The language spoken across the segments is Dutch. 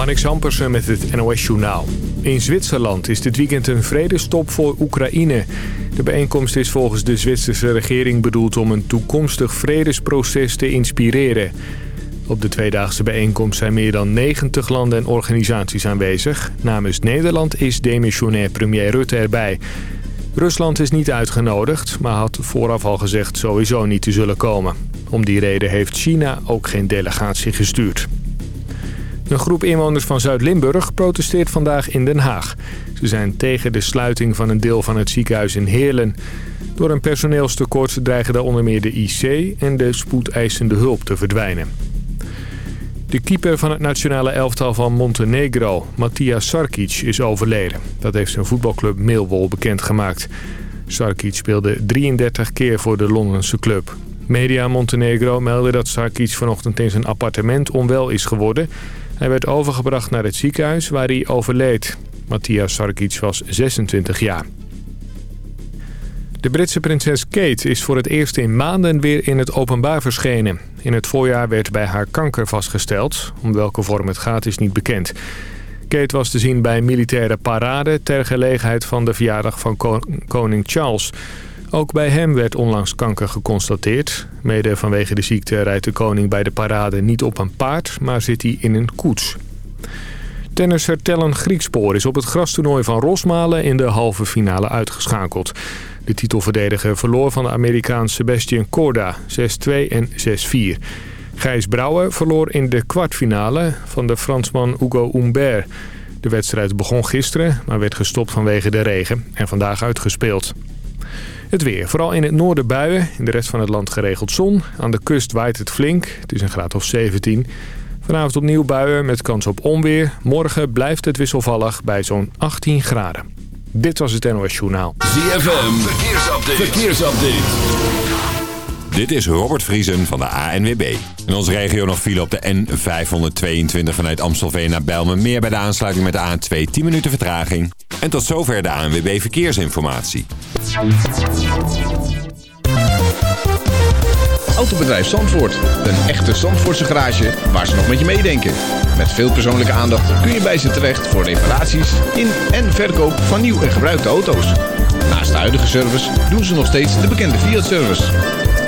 Marnix Ampersen met het NOS Journaal. In Zwitserland is dit weekend een vredestop voor Oekraïne. De bijeenkomst is volgens de Zwitserse regering bedoeld om een toekomstig vredesproces te inspireren. Op de tweedaagse bijeenkomst zijn meer dan 90 landen en organisaties aanwezig. Namens Nederland is demissionair premier Rutte erbij. Rusland is niet uitgenodigd, maar had vooraf al gezegd sowieso niet te zullen komen. Om die reden heeft China ook geen delegatie gestuurd. Een groep inwoners van Zuid-Limburg protesteert vandaag in Den Haag. Ze zijn tegen de sluiting van een deel van het ziekenhuis in Heerlen. Door een personeelstekort dreigen daar onder meer de IC en de spoedeisende hulp te verdwijnen. De keeper van het nationale elftal van Montenegro, Matija Sarkic, is overleden. Dat heeft zijn voetbalclub Millwall bekendgemaakt. Sarkic speelde 33 keer voor de Londense club. Media Montenegro meldde dat Sarkic vanochtend in zijn appartement onwel is geworden. Hij werd overgebracht naar het ziekenhuis waar hij overleed. Matthias Sarkic was 26 jaar. De Britse prinses Kate is voor het eerst in maanden weer in het openbaar verschenen. In het voorjaar werd bij haar kanker vastgesteld. Om welke vorm het gaat is niet bekend. Kate was te zien bij militaire parade ter gelegenheid van de verjaardag van koning Charles. Ook bij hem werd onlangs kanker geconstateerd. Mede vanwege de ziekte rijdt de koning bij de parade niet op een paard, maar zit hij in een koets. Tennisser Tellen Griekspoor is op het grastoernooi van Rosmalen in de halve finale uitgeschakeld. De titelverdediger verloor van de Amerikaan Sebastian Corda 6-2 en 6-4. Gijs Brouwer verloor in de kwartfinale van de Fransman Hugo Humbert. De wedstrijd begon gisteren, maar werd gestopt vanwege de regen en vandaag uitgespeeld. Het weer. Vooral in het noorden buien. In de rest van het land geregeld zon. Aan de kust waait het flink. Het is een graad of 17. Vanavond opnieuw buien met kans op onweer. Morgen blijft het wisselvallig bij zo'n 18 graden. Dit was het NOS Journaal. ZFM. Verkeersupdate. Verkeersupdate. Dit is Robert Vriesen van de ANWB. In onze regio nog file op de N522 vanuit Amstelveen naar Bijlmermeer... bij de aansluiting met de A2 10 minuten vertraging. En tot zover de ANWB Verkeersinformatie. Autobedrijf Zandvoort. Een echte Zandvoortse garage waar ze nog met je meedenken. Met veel persoonlijke aandacht kun je bij ze terecht voor reparaties in en verkoop van nieuw en gebruikte auto's. Naast de huidige service doen ze nog steeds de bekende Fiat-service.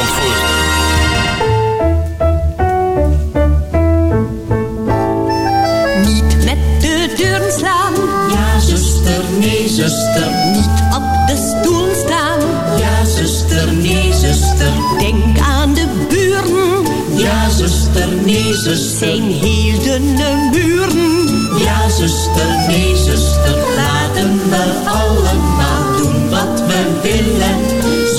Zandvoort. Niet met de deuren slaan. Ja, zuster, nee, zuster. Niet op de stoel staan. Ja, zuster, nee, zuster. Denk aan de buren. Ja, zuster, nee, zuster. Zijn heel dunne muren. Ja, zuster, nee, zuster. Laten we allemaal doen wat we willen.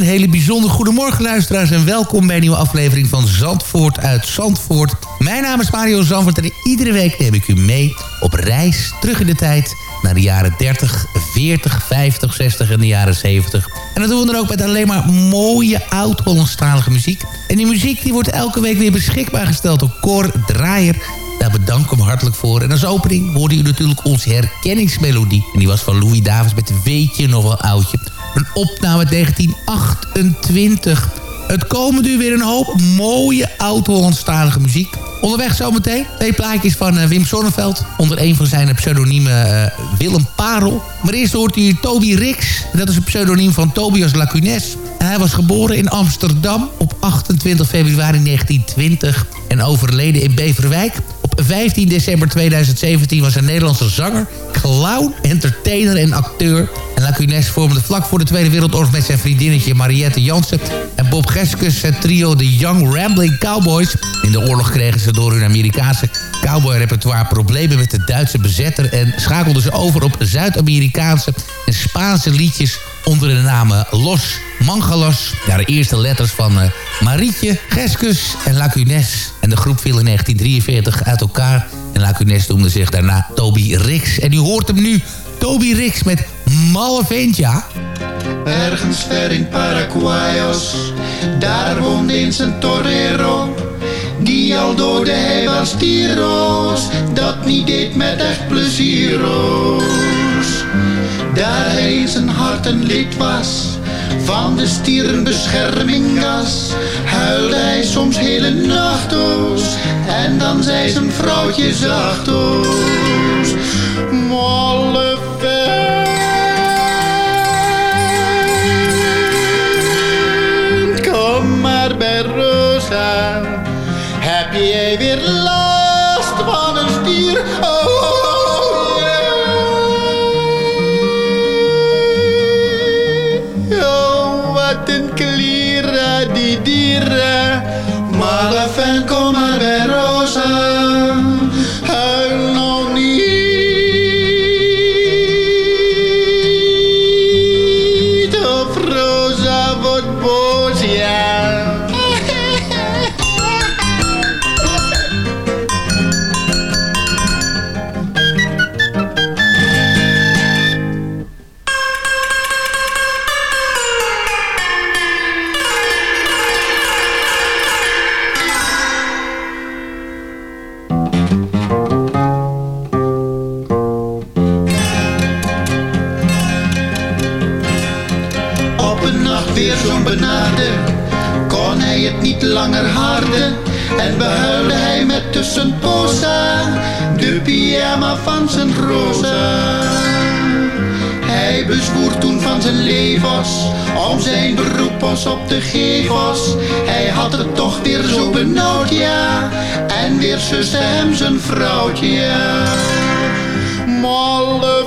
Een hele bijzonder goedemorgen luisteraars en welkom bij een nieuwe aflevering van Zandvoort uit Zandvoort. Mijn naam is Mario Zandvoort en iedere week neem ik u mee op reis terug in de tijd naar de jaren 30, 40, 50, 60 en de jaren 70. En dat doen we dan ook met alleen maar mooie oud-Hollandstalige muziek. En die muziek die wordt elke week weer beschikbaar gesteld door Cor Draaier. Daar bedank ik hem hartelijk voor. En als opening hoorde u natuurlijk onze herkenningsmelodie. En die was van Louis Davis met Weet je nog wel oudje. Een opname uit 1928. Het komen nu weer een hoop mooie oud-Hollandstalige muziek. Onderweg zometeen twee plaatjes van eh, Wim Sonneveld. Onder een van zijn pseudoniemen eh, Willem Parel. Maar eerst hoort u Toby Rix. Dat is een pseudoniem van Tobias Lacunes. Hij was geboren in Amsterdam op 28 februari 1920. En overleden in Beverwijk. Op 15 december 2017 was een Nederlandse zanger, clown, entertainer en acteur. En Lacunes vormde vlak voor de Tweede Wereldoorlog met zijn vriendinnetje Mariette Jansen en Bob Geskus het trio The Young Rambling Cowboys. In de oorlog kregen ze door hun Amerikaanse cowboy-repertoire problemen met de Duitse bezetter en schakelden ze over op Zuid-Amerikaanse en Spaanse liedjes onder de namen Los Mangalos. Ja, de eerste letters van uh, Marietje, Geskus en Lacunes. En de groep viel in 1943 uit elkaar. En Lacunes noemde zich daarna Toby Rix. En u hoort hem nu, Toby Rix met Malle Ventja. Ergens ver in Paraguayos, daar woonde eens een torero. Die al door de hei was tiro's, dat niet deed met echt pleziero's. Daar hij zijn hart een lid was, van de stierenbeschermingas huilde hij soms hele nachtoos. En dan zei zijn vrouwtje zachtoos. Molle kom maar bij Rosa. Heb jij weer Hij bezwoer toen van zijn levens om zijn beroep was op de gevels. Hij had het toch weer zo benauwd, ja, en weer zuste hem zijn vrouwtje. Malle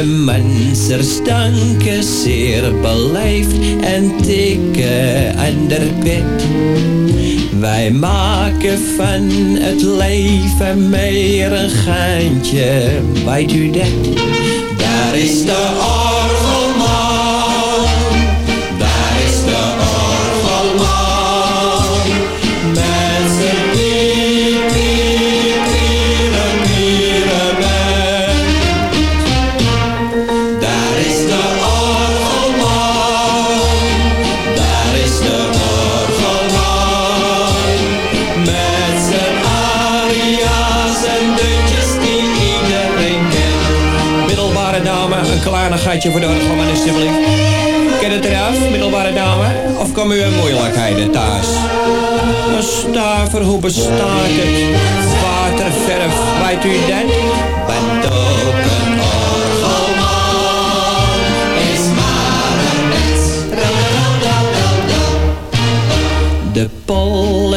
Mijn mensers danken zeer beleefd en tikken aan de bed. Wij maken van het leven meer een geintje, weet u dat? Daar is de kleinigheidje voor de orgelman alsjeblieft. Ken het eraf, middelbare dame? Of komen u in moeilijkheden thuis? Een stuiver, hoe bestaat het? Waterverf, weet u dat? Bent ook een orgelman, is maar een mens. De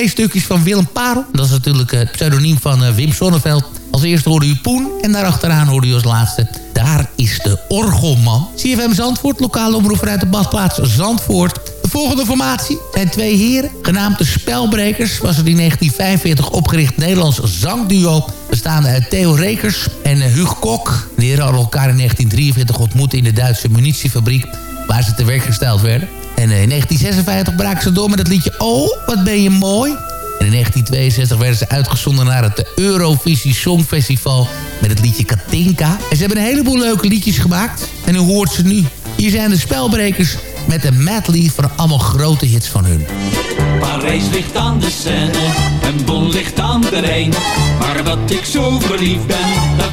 Twee stukjes van Willem Parel. Dat is natuurlijk het pseudoniem van eh, Wim Sonneveld. Als eerste hoorde u Poen en daarachteraan hoorde u als laatste... Daar is de Orgelman. CFM Zandvoort, lokale omroep uit de badplaats Zandvoort. De volgende formatie zijn twee heren, genaamd de Spelbrekers... was het in 1945 opgericht Nederlands zangduo... bestaande uit Theo Rekers en eh, Huug Kok. De heren hadden elkaar in 1943 ontmoet in de Duitse munitiefabriek... waar ze te werk gesteld werden. En eh, in 1956 braken ze door met het liedje Oh, wat ben je mooi. En in 1962 werden ze uitgezonden naar het Eurovisie Songfestival met het liedje Katinka. En ze hebben een heleboel leuke liedjes gemaakt. En u hoort ze nu. Hier zijn de spelbrekers met een medley van allemaal grote hits van hun. Parijs ligt aan de Seine en Bon ligt aan de. Maar dat ik zo verliefd ben,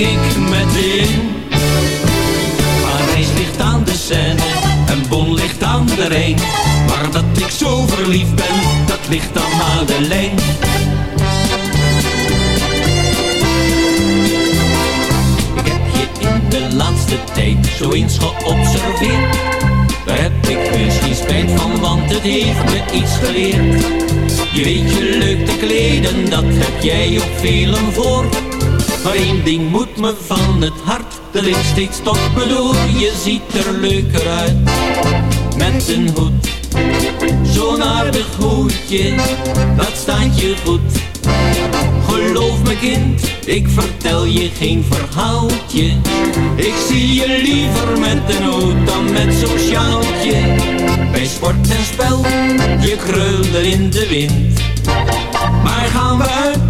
ik meteen. Parijs ligt aan de Seine en Bon ligt aan de Rijn. Maar dat ik zo verliefd ben, dat ligt aan Madeleine. Ik heb je in de laatste tijd zo eens geobserveerd. Daar heb ik misschien spijt van, want het heeft me iets geleerd. Je weet je leuk te kleden, dat heb jij op velen voor. Maar één ding moet me van het hart, dat ik steeds bedoel. Je ziet er leuker uit, met een hoed. Zo'n aardig hoedje, dat staat je goed. Geloof me kind, ik vertel je geen verhaaltje. Ik zie je liever met een hoed dan met zo'n sjaaltje. Bij sport en spel, je krul er in de wind. Maar gaan we uit,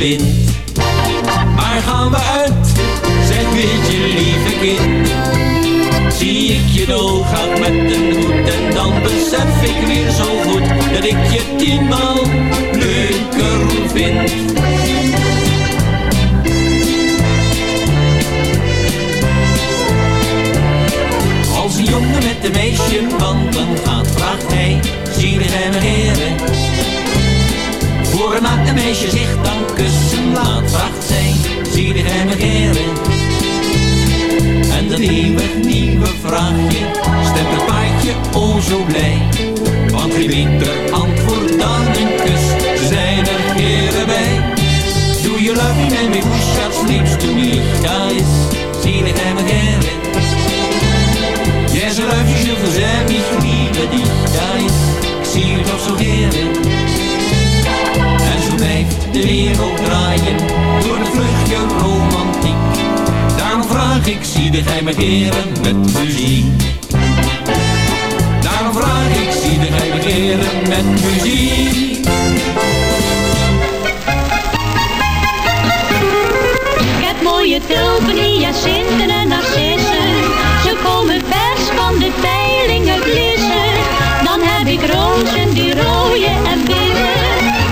Maar gaan we uit, zeg weet je lieve kind. Zie ik je doorgaan met een hoed en dan besef ik weer zo goed dat ik je tienmaal zo blij? Want geen winter antwoord dan een kus, zijn er heren bij. Do you love me, baby? Who shall sleeps to me? Guys, see the time again. Yes, I love you, je verzet mich liebe dich. Guys, ik zie je toch zo heren. En zo blijft de wereld draaien, door de vluchtje romantiek. Daarom vraag ik, zie de geheime keren met muziek. muziek. Ik heb mooie tulpen, hyacinten en narcissen. Ze komen vers van de peilingen blissen. Dan heb ik rozen die rooien en witte.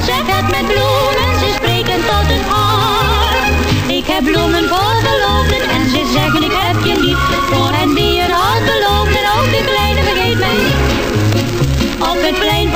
Zeg het met bloemen, ze spreken tot het hart. Ik heb bloemen voor geloofden en ze zeggen ik heb je lief. Voor hen die er al beloofden, ook de kleine vergeet mij niet. Op het plein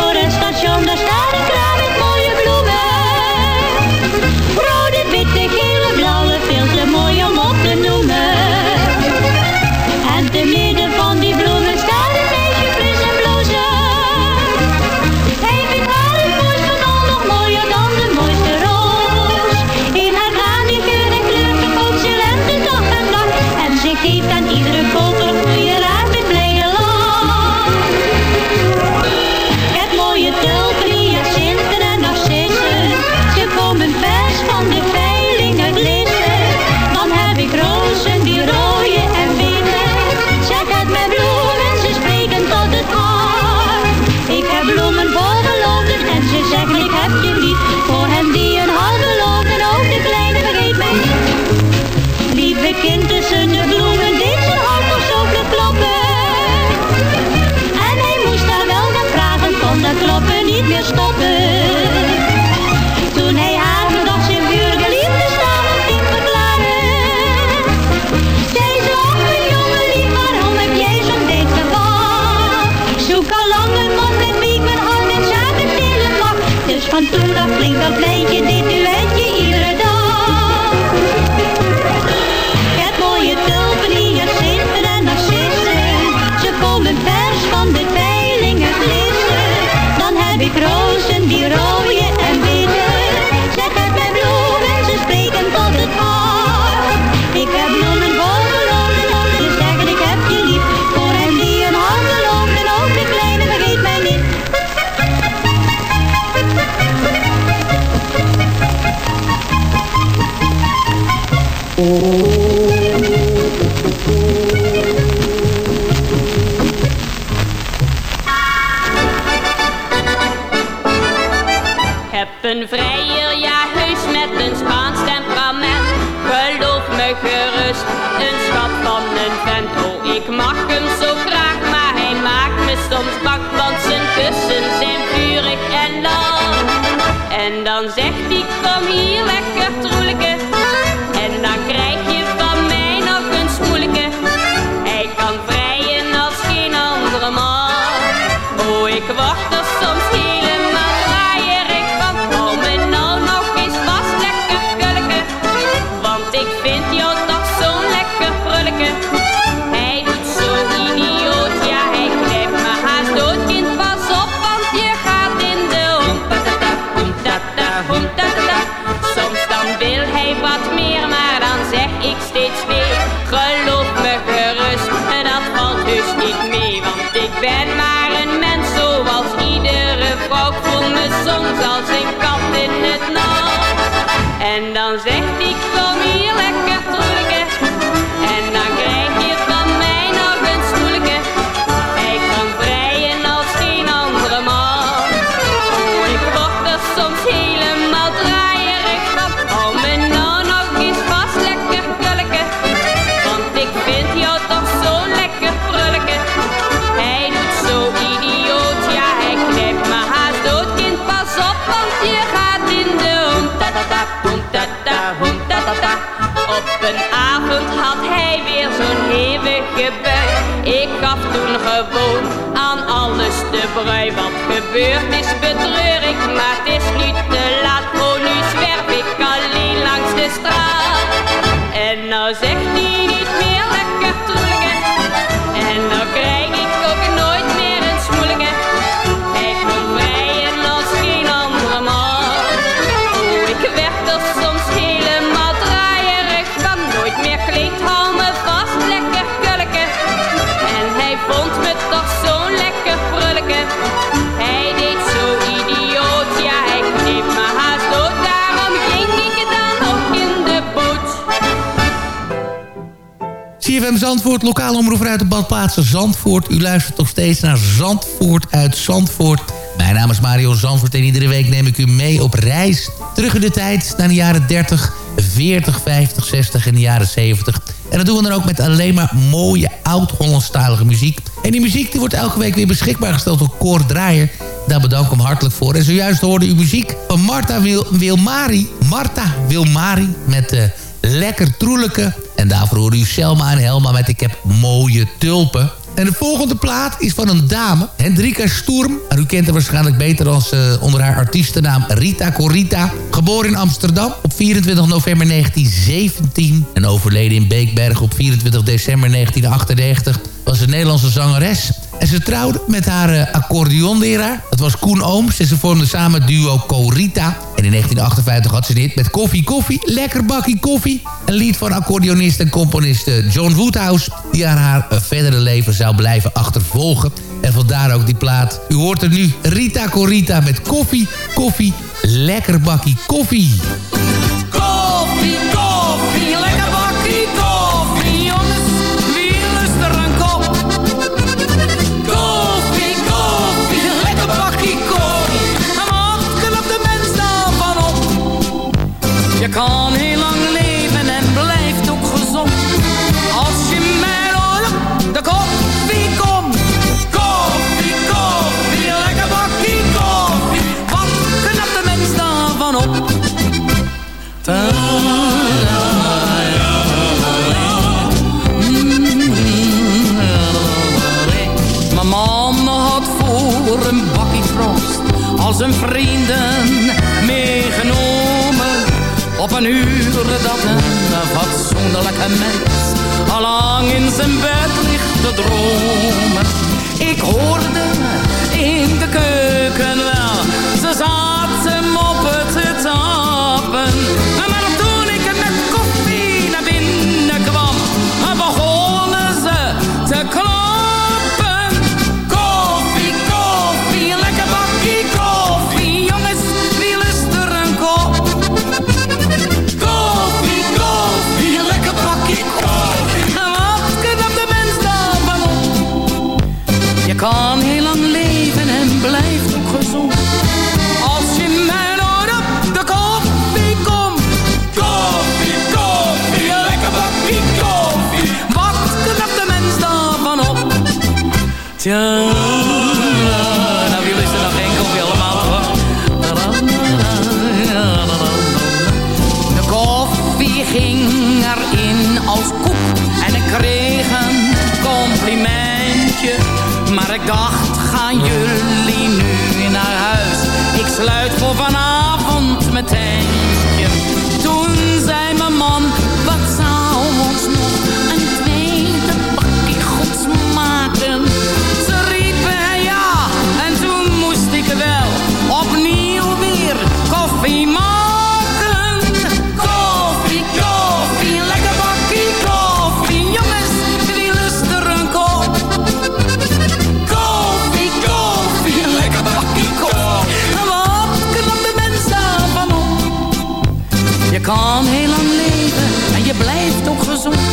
gebeurd is betreur ik, maar het is nu Zandvoort, lokale omroep uit de badplaatsen Zandvoort. U luistert nog steeds naar Zandvoort uit Zandvoort. Mijn naam is Mario Zandvoort en iedere week neem ik u mee op reis. Terug in de tijd naar de jaren 30, 40, 50, 60 en de jaren 70. En dat doen we dan ook met alleen maar mooie oud-Hollandstalige muziek. En die muziek die wordt elke week weer beschikbaar gesteld door Cor Draaier. Daar bedank ik hem hartelijk voor. En zojuist hoorde u muziek van Marta Wil Wilmari. Marta Wilmari met... eh Lekker Troelijke. En daarvoor hoorde u Selma en Helma met Ik heb mooie tulpen. En de volgende plaat is van een dame, Hendrika Sturm. U kent haar waarschijnlijk beter als eh, onder haar artiestennaam Rita Corita. Geboren in Amsterdam op 24 november 1917. En overleden in Beekberg op 24 december 1998. Was een Nederlandse zangeres. En ze trouwde met haar uh, accordeonleraar. Dat was Koen Ooms. En ze vormden samen duo Corita. En in 1958 had ze dit met Koffie Koffie. Lekker bakkie koffie. Een lied van accordeonist en componist eh, John Woodhouse. Die aan haar uh, verdere leven zou blijven achtervolgen. En vandaar ook die plaat. U hoort er nu Rita Corita met Koffie Koffie. Lekker bakkie. Koffie, als een vrienden meegenomen. Op een uur dat een fatsoenlijke mens allang in zijn bed ligt te dromen. Ik hoorde in de keuken wel, ze zaten moppen te tappen. Nou lust er nog koffie allemaal. De koffie ging erin als koek en ik kreeg een complimentje. Maar ik dacht, gaan jullie nu naar huis? Ik sluit voor vanavond mijn ook gezond.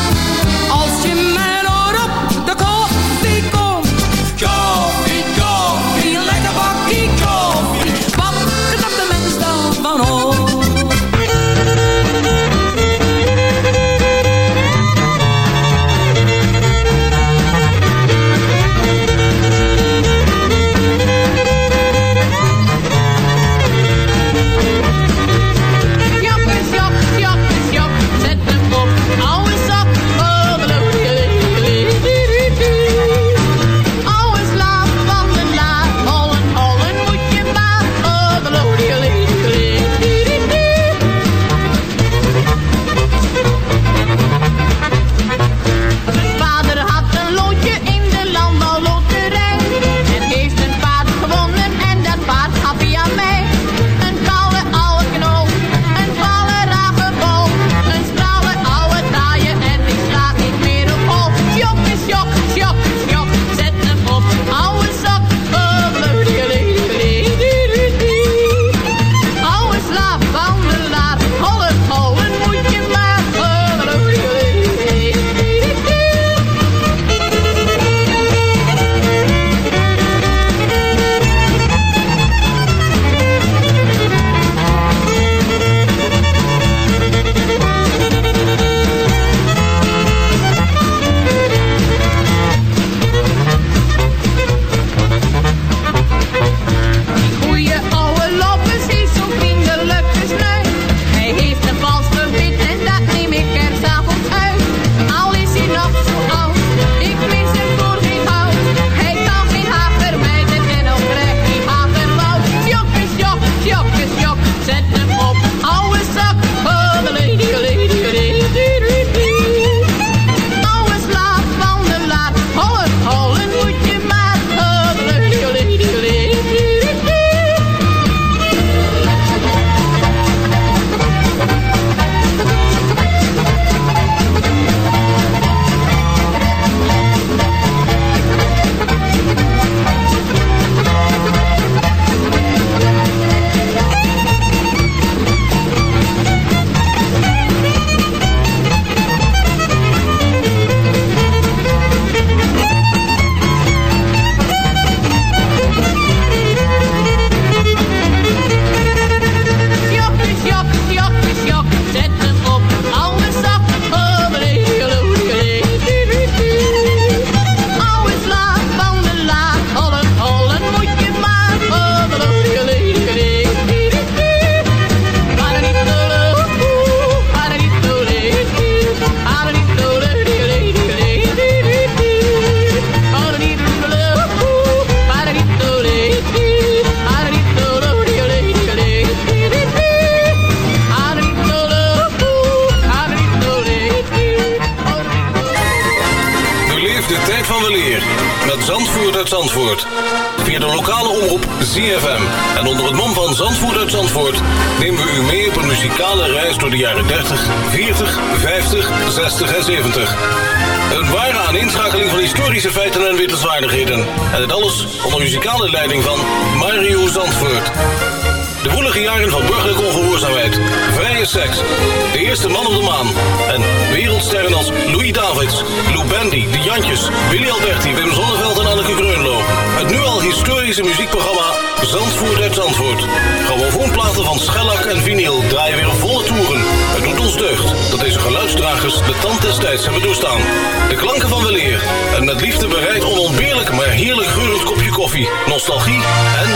met liefde bereid onontbeerlijk, maar heerlijk geurend kopje koffie, nostalgie en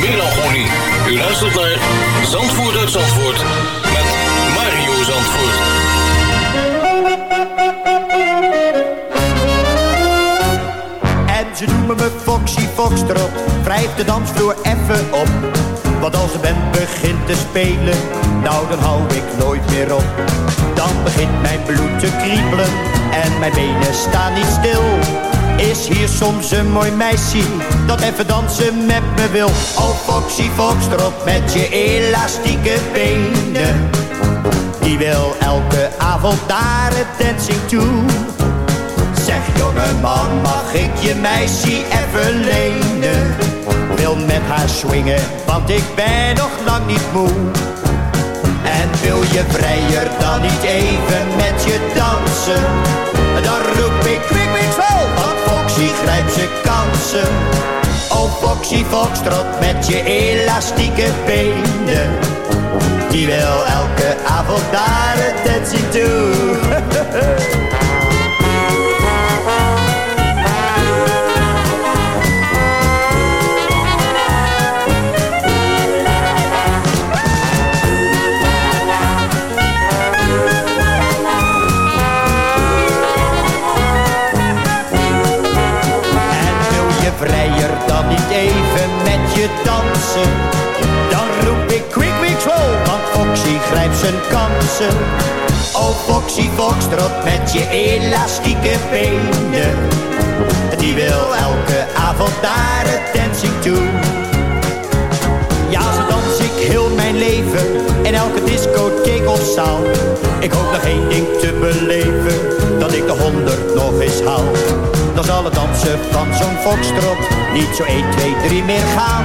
melancholie. U luistert naar Zandvoort uit Zandvoort met Mario Zandvoort. En ze noemen me Foxy Foxtrot, wrijf de dansvloer even op. Want als de band begint te spelen, nou dan hou ik nooit meer op. Dan begint mijn bloed te kriebelen en mijn benen staan niet stil. Is hier soms een mooi meisje dat even dansen met me wil? Oh Foxy Fox, erop met je elastieke benen. Die wil elke avond daar het dancing toe. Zeg jongeman, mag ik je meisje even lenen? Wil met haar swingen, want ik ben nog lang niet moe wil je vrijer dan niet even met je dansen? Dan roep ik quick, wel, want Foxy grijpt zijn kansen. Oh Foxy Foxtrot met je elastieke benen. Die wil elke avond daar het dancing toe. grijpt zijn kansen. Oh Foxy Foxtrot met je elastieke benen. Die wil elke avond naar het dancing toe. Ja, zo dans ik heel mijn leven in elke discotheek of zaal. Ik hoop nog één ding te beleven, dat ik de honderd nog eens haal. Dan zal het dansen van zo'n foxtrot niet zo 1, 2, 3 meer gaan.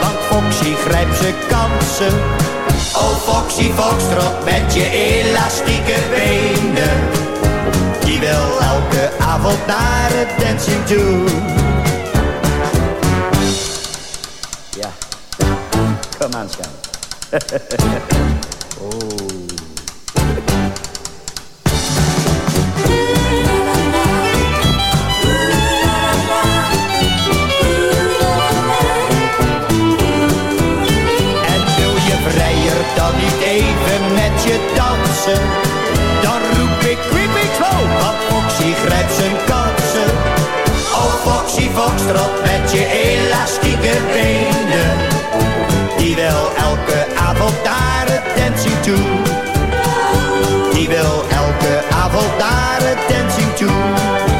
Foxy grijpt zijn kansen. Oh Foxy Foxtrot met je elastieke benen. Die wil elke avond naar het dancing toe. Ja, kom aan, schat. oh. Dan roep ik quick, slow, want Foxy grijpt zijn kansen. Oh Foxy Foxtrot met je elastieke benen. Die wil elke avond het dancing toe. Die wil elke avond het dancing toe.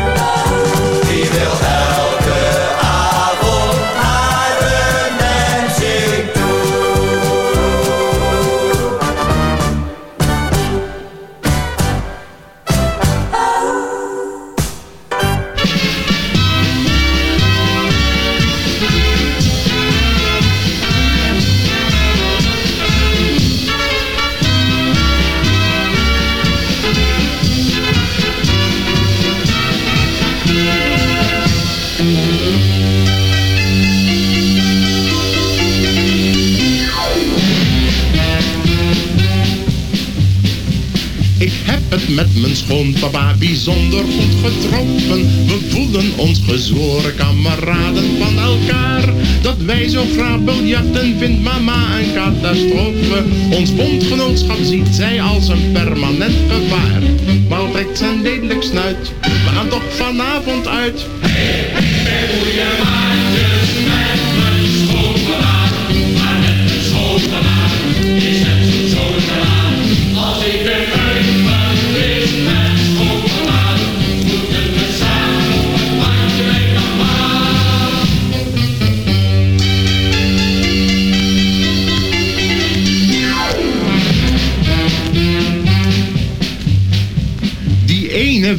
Mijn schoonpapa bijzonder goed getroffen. We voelen ons gezworen kameraden van elkaar. Dat wij zo graag vindt mama een catastrofe. Ons bondgenootschap ziet zij als een permanent gevaar. Maar trekt zijn lelijk snuit, we gaan toch vanavond uit.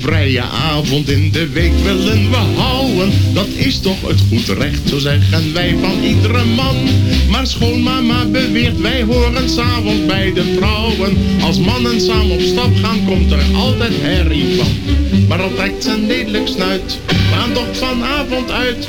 Vrije avond in de week willen we houden. Dat is toch het goed recht, zo zeggen wij van iedere man. Maar schoonmama beweert, wij horen s'avonds bij de vrouwen. Als mannen samen op stap gaan, komt er altijd herrie van. Maar al trekt zijn lelijk snuit, gaan toch vanavond uit.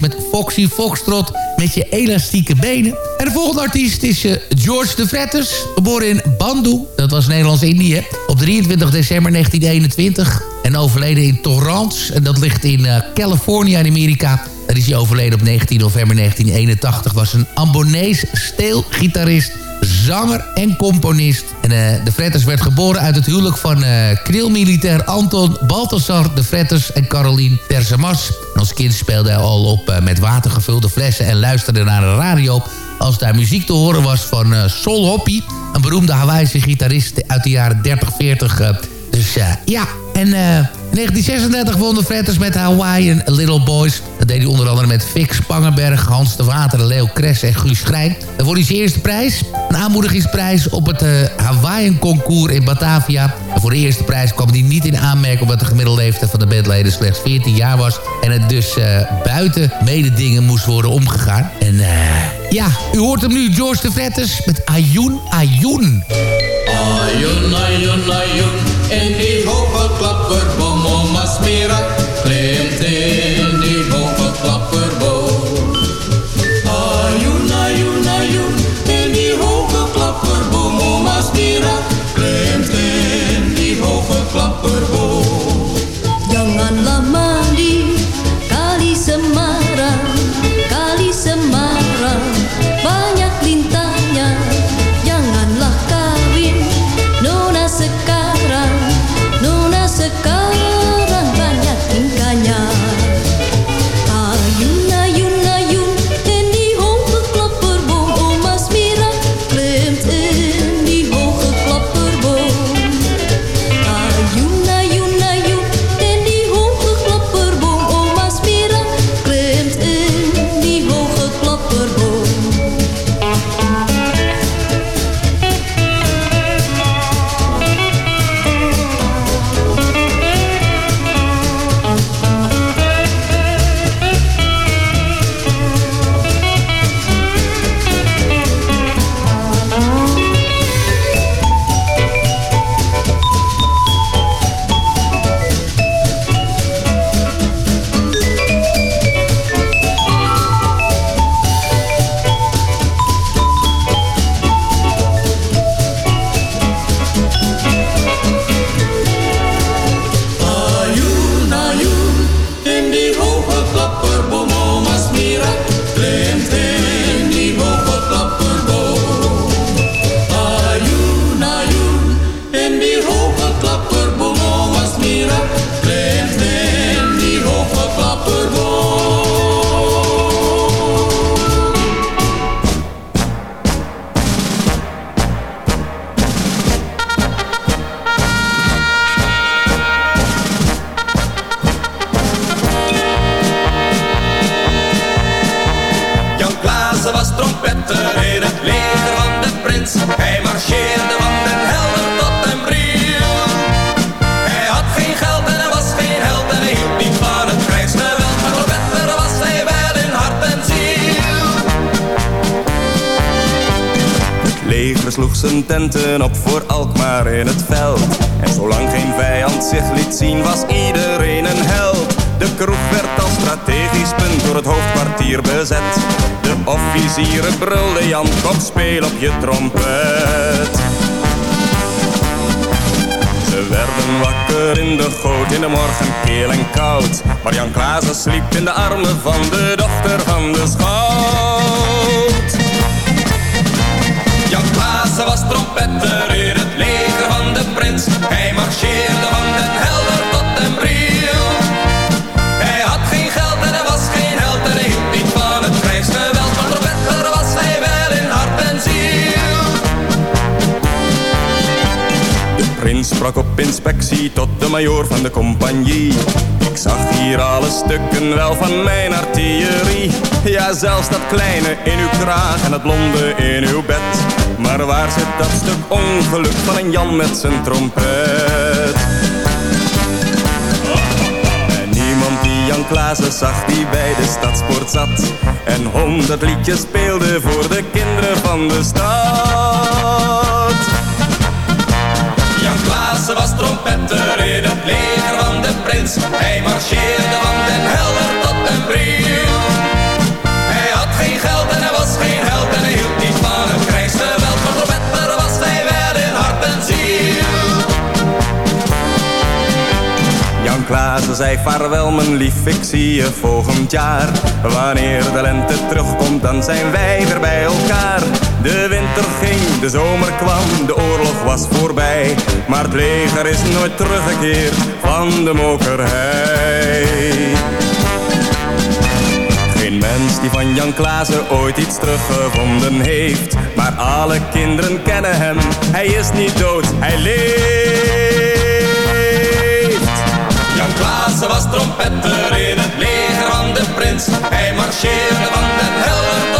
Met Foxy Foxtrot met je elastieke benen. En de volgende artiest is eh, George de Vretters, geboren in Bandu, dat was Nederlands-Indië, op 23 december 1921. En overleden in Torrance, en dat ligt in eh, Californië in Amerika. Daar is hij overleden op 19 november 1981. Was een Ambonees steelgitarist zanger en componist. En eh, de Fretters werd geboren uit het huwelijk van eh krilmilitair Anton Balthasar de Fretters en Caroline Tersemas. En als kind speelde hij al op eh, met watergevulde flessen en luisterde naar de radio als daar muziek te horen was van Sol Hoppy, een beroemde Hawaïse gitarist uit de jaren 30, 40. eh. dus ja, en 1936 won de Fretters met Hawaiian Little Boys. Dat deed hij onder andere met Fix Spangenberg, Hans de Water, Leo Kress en Guus Schrijn. Won hij zijn eerste prijs. Een aanmoedigingsprijs op het eh, Hawaiian Concours in Batavia. En voor de eerste prijs kwam hij niet in aanmerking... omdat de gemiddelde leeftijd van de bandleden slechts 14 jaar was. En het dus eh, buiten mededingen moest worden omgegaan. En eh, ja, u hoort hem nu, George de Fretters met Ayun Ayun. Ayun, ayun, ayun, in die hoge klapperboom, oma Smira klimt in die hoge klapperboom. Ayun, ayun, ayun, in die hoge klapperboom, oma Smira klimt in die hoge klapperboom. Speel op je trompet. Ze werden wakker in de goot in de morgen keel en koud. Maar Jan Klaassen sliep in de armen van de dochter van de schout. Jan Klaassen was trompetter inspectie tot de majoor van de compagnie. Ik zag hier alle stukken wel van mijn artillerie. Ja, zelfs dat kleine in uw kraag en dat blonde in uw bed. Maar waar zit dat stuk ongeluk van een Jan met zijn trompet? En niemand die Jan Klaassen zag die bij de stadspoort zat. En honderd liedjes speelde voor de kinderen van de stad. Klaassen was trompetter in het leger van de prins. Hij marcheerde van den helder tot den bril. Hij had geen geld en hij was geen held Klaassen zei vaarwel mijn lief, ik zie je volgend jaar. Wanneer de lente terugkomt, dan zijn wij weer bij elkaar. De winter ging, de zomer kwam, de oorlog was voorbij. Maar het leger is nooit teruggekeerd van de mokerhei. Geen mens die van Jan Klaassen ooit iets teruggevonden heeft. Maar alle kinderen kennen hem, hij is niet dood, hij leeft. Was trompetter in het leger van de prins. Hij marcheerde van den helder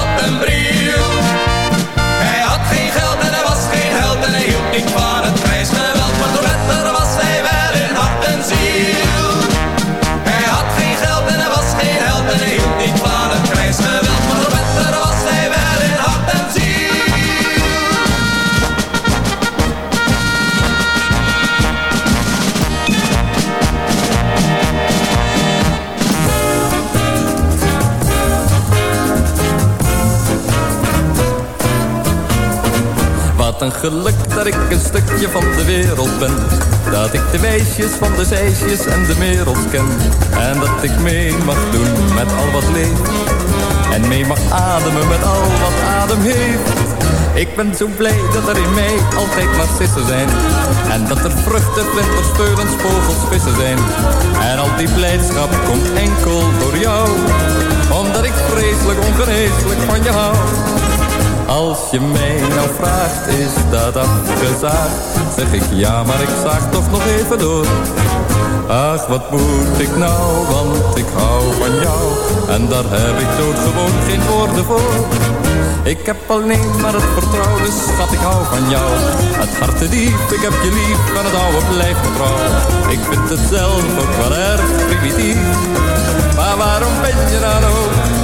een geluk dat ik een stukje van de wereld ben. Dat ik de weesjes van de zeisjes en de merels ken. En dat ik mee mag doen met al wat leeft. En mee mag ademen met al wat adem heeft. Ik ben zo blij dat er in mij altijd narcissen zijn. En dat er vruchten, vlinders, speulens, vogels, vissen zijn. En al die blijdschap komt enkel door jou. Omdat ik vreselijk ongeneeslijk van je hou. Als je mij nou vraagt, is dat afgezaagd? Zeg ik ja, maar ik zaag toch nog even door. Ach, wat moet ik nou, want ik hou van jou. En daar heb ik doodgewoon geen woorden voor. Ik heb alleen maar het vertrouwen, schat, ik hou van jou. Het hart diep, ik heb je lief, en het oude blijft trouw. Ik vind het zelf ook wel erg primitief. Maar waarom ben je dan ook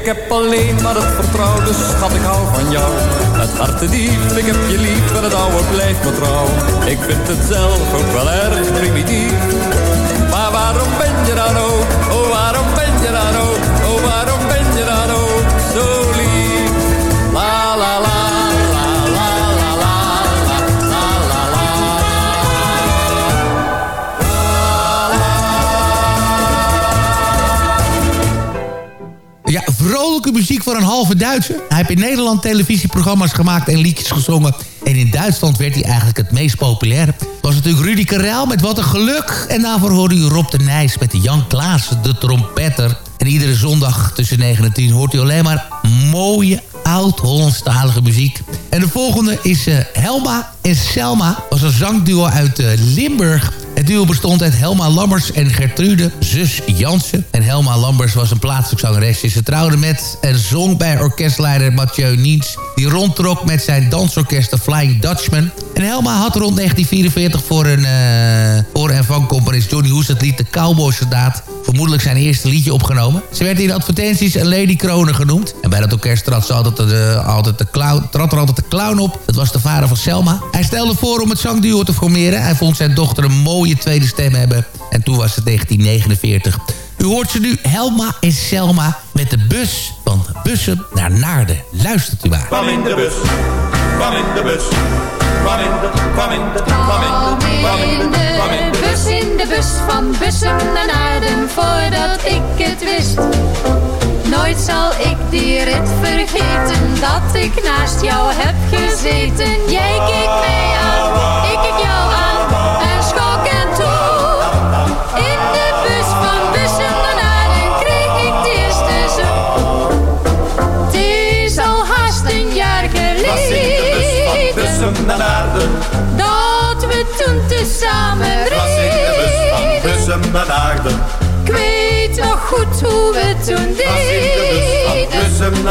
Ik heb alleen maar het vertrouwen, dus schat ik hou van jou. Het hart te diep, ik heb je lief en het oude blijft me trouw. Ik vind het zelf ook wel erg primitief. Maar waarom ben je dan ook, Oorspronkelijk muziek voor een halve Duitser. Hij heeft in Nederland televisieprogramma's gemaakt en liedjes gezongen. En in Duitsland werd hij eigenlijk het meest populair. Was natuurlijk Rudy Karel met Wat een Geluk. En daarvoor hoorde u Rob de Nijs met Jan Klaassen, de trompetter. En iedere zondag tussen 9 en 10 hoort u alleen maar mooie oud-Hollandstalige muziek. En de volgende is eh, Helma en Selma. was een zangduo uit eh, Limburg. Het duo bestond uit Helma Lammers en Gertrude, zus Jansen. En Helma Lammers was een plaatselijk zangeresje. Ze trouwde met en zong bij orkestleider Mathieu Niets... die rondtrok met zijn dansorkest de Flying Dutchman. En Helma had rond 1944 voor, een, eh, voor en van componist Johnny Hoes... het lied De Cowboy Soldaat vermoedelijk zijn eerste liedje opgenomen. Ze werd in advertenties een Lady Kroner genoemd. En bij dat orkest trad, altijd de, altijd de clown, trad er altijd de clown op. Dat was de vader van Selma. Hij stelde voor om het zangduo te formeren. Hij vond zijn dochter een mooie tweede stem hebben. En toen was het 1949. U hoort ze nu Helma en Selma met de bus Bussen naar Naarden. Luistert u maar. Kwam in de bus, kwam in de bus. Kwam in de, kwam in de, kwam in de, kwam in de, kwam in de bus in de bus van Bussum naar Naarden voordat ik het wist. Nooit zal ik die rit vergeten dat ik naast jou heb gezeten. Jij keek mij aan, ik keek jou aan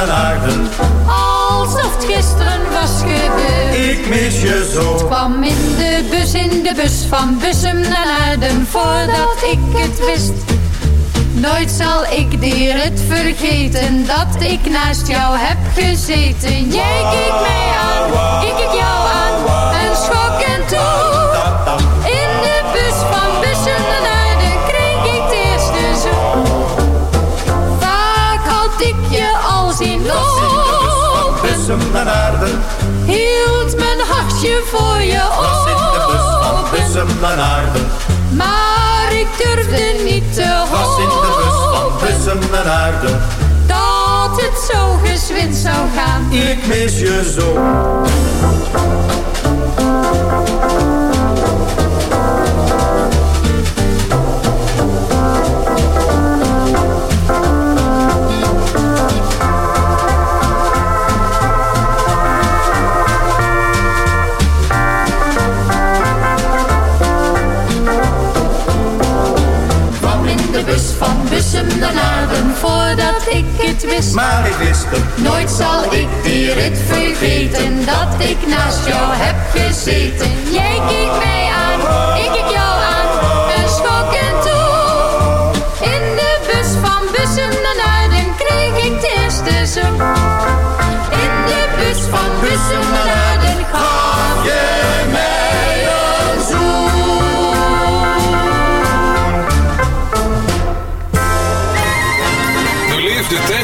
naar Naarden. Alsof het gisteren was gebeurd. Ik mis je zo. kwam in de bus, in de bus van Bussum naar Naarden voordat ik het wist. Nooit zal ik die rit vergeten dat ik naast jou heb gezeten. Jij keek mij aan, ik keek jou aan Hield mijn hartje voor je Was in de bus van. Bussum naar Naarden. Maar ik durfde niet te Was in de bus van hopen Bussum naar Naarden. dat het zo gezwind zou gaan. Ik mis je zo. Wist. Maar ik wist het. Nooit zal ik die rit vergeten dat ik naast jou heb gezeten. Jij keek mij aan, ik keek jou aan en schok en toe. In de bus van Bussum naar Naarden kreeg ik de eerste zoen.